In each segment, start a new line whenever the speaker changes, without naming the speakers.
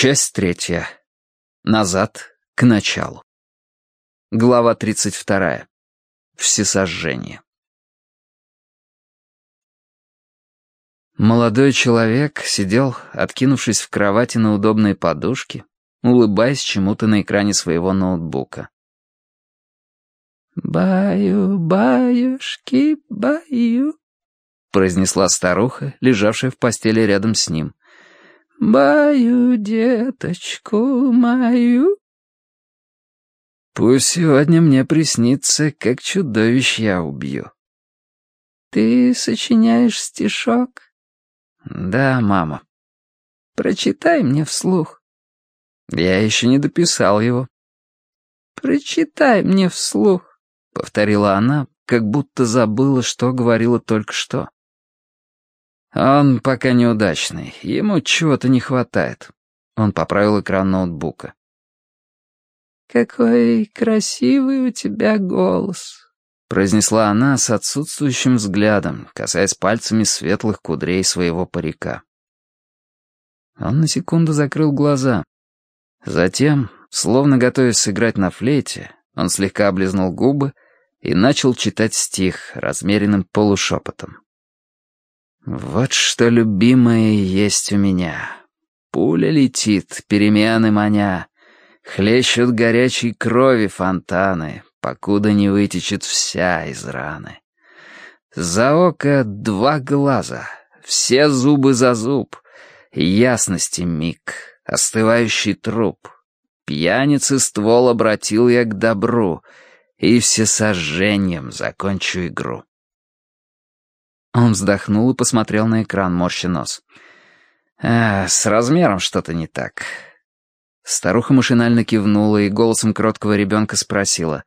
Часть третья. Назад к началу. Глава тридцать вторая. Всесожжение. Молодой человек сидел, откинувшись в кровати на удобной подушке, улыбаясь чему-то на экране своего ноутбука.
«Баю-баюшки, баю», — произнесла старуха, лежавшая в постели рядом с ним. «Баю деточку мою».
«Пусть сегодня мне приснится, как чудовищ я убью».
«Ты сочиняешь стишок?»
«Да, мама».
«Прочитай мне вслух».
«Я еще не дописал его».
«Прочитай мне вслух», —
повторила она, как будто забыла, что говорила только что. Он пока неудачный, ему чего-то не хватает. Он поправил экран ноутбука.
«Какой красивый у тебя голос», —
произнесла она с отсутствующим взглядом, касаясь пальцами светлых кудрей своего парика. Он на секунду закрыл глаза. Затем, словно готовясь сыграть на флейте, он слегка облизнул губы и начал читать стих размеренным полушепотом. Вот что любимое есть у меня. Пуля летит, перемены маня. Хлещут горячей крови фонтаны, покуда не вытечет вся из раны. За око два глаза, все зубы за зуб, ясности миг, остывающий труп. Пьяницы ствол обратил я к добру, и всесожжением закончу игру. Он вздохнул и посмотрел на экран, морща нос. «А, с размером что-то не так». Старуха машинально кивнула и голосом кроткого ребенка спросила.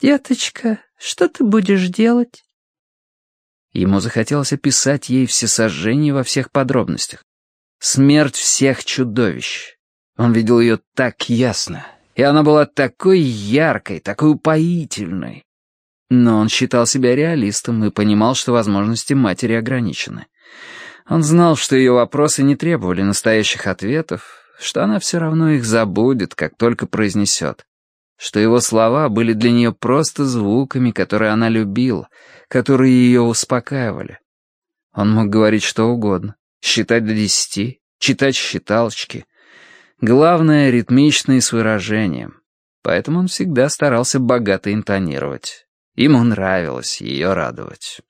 «Деточка, что ты будешь делать?»
Ему захотелось описать ей всесожжение во всех подробностях. Смерть всех чудовищ. Он видел ее так ясно, и она была такой яркой, такой упоительной. Но он считал себя реалистом и понимал, что возможности матери ограничены. Он знал, что ее вопросы не требовали настоящих ответов, что она все равно их забудет, как только произнесет, что его слова были для нее просто звуками, которые она любила, которые ее успокаивали. Он мог говорить что угодно, считать до десяти, читать считалочки. Главное — ритмично и с выражением. Поэтому он всегда старался богато интонировать. Ему нравилось ее радовать.